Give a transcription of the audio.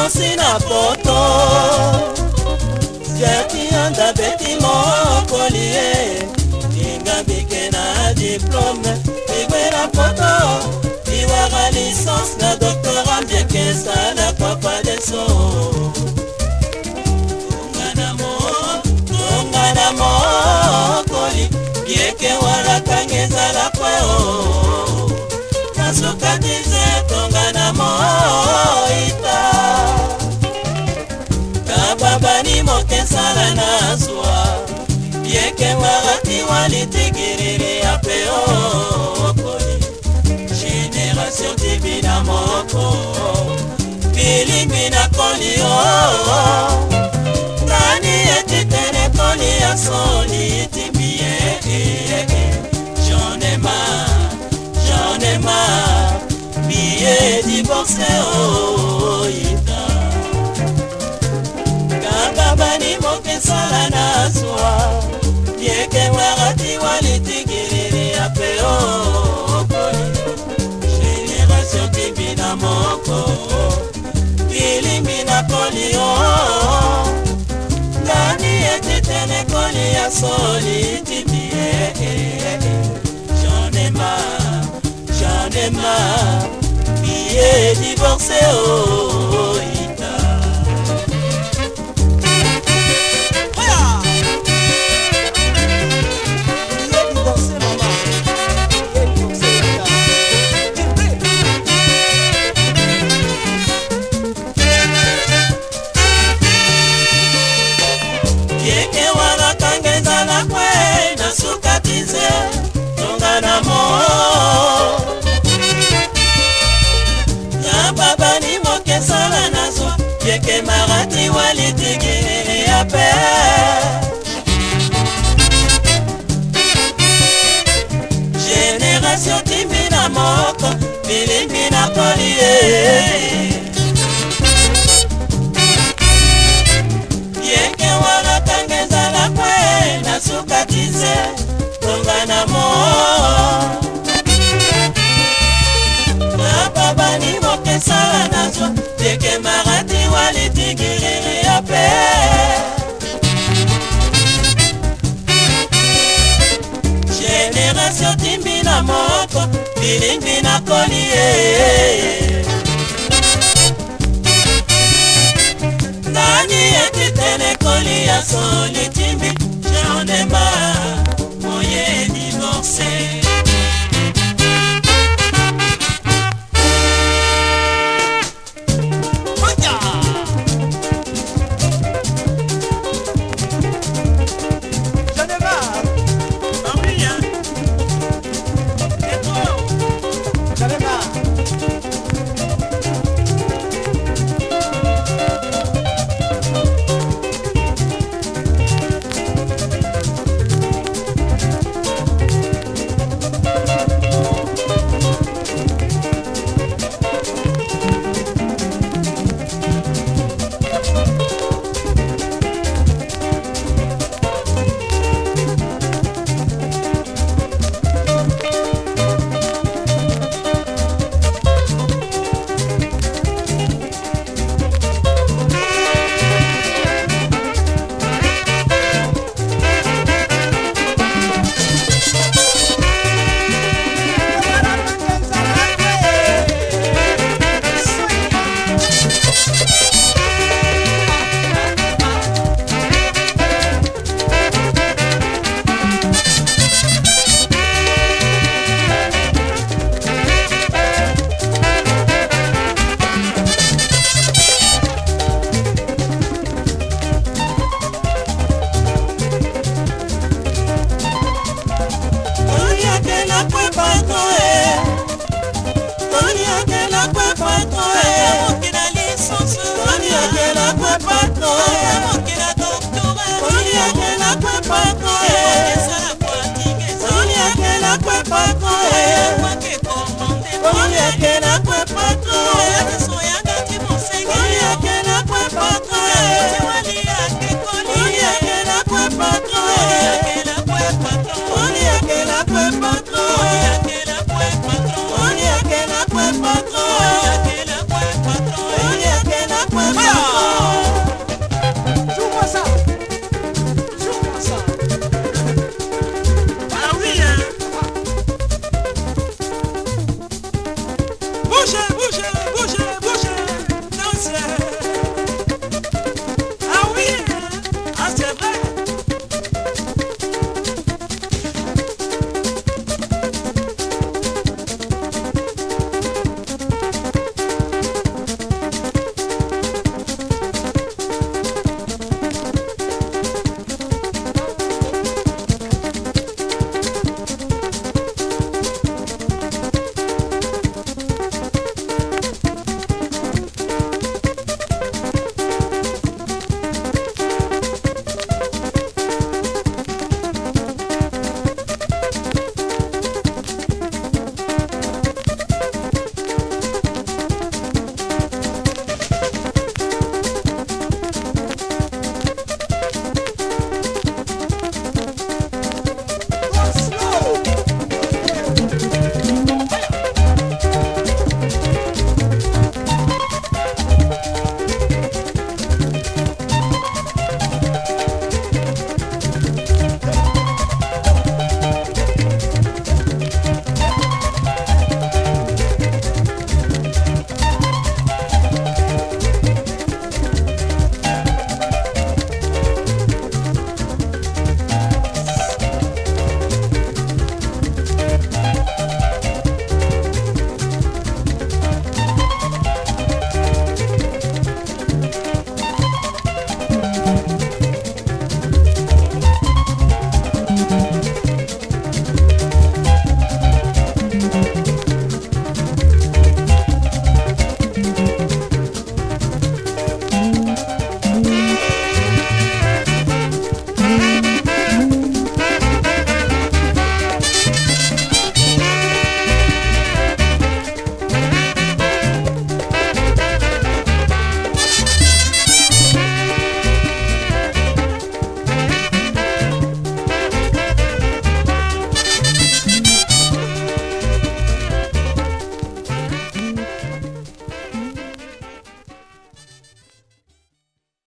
mosi na poto jakianda beti mokoli ye ingambike na diplome igwela poto iwaka licence na doktora mbiekesa na papa deso tongana mokoli bieke walakanga ezala kweo nasukatize tongana moita sala na zwa yeke marati walitegerere ape okoli generation tibina moko bilimbi nakoli o nani etitene koli ya soli tibie jonema jonema biye divorce o oh. esala na zuwa bieke wakati walitikilili ya peo okoli generatio kibina moko bilimbi na polio ndani etitenekoli ya soli timie eh, eh, eh, janema janema biye divorce o oh, oh, oh. filimbi na poli ye eh. yeke wana tanga ezalaka e na sukati nze tonga na moo moni eh. nani etitene kolia soli timbi jeondemba divorcé fire.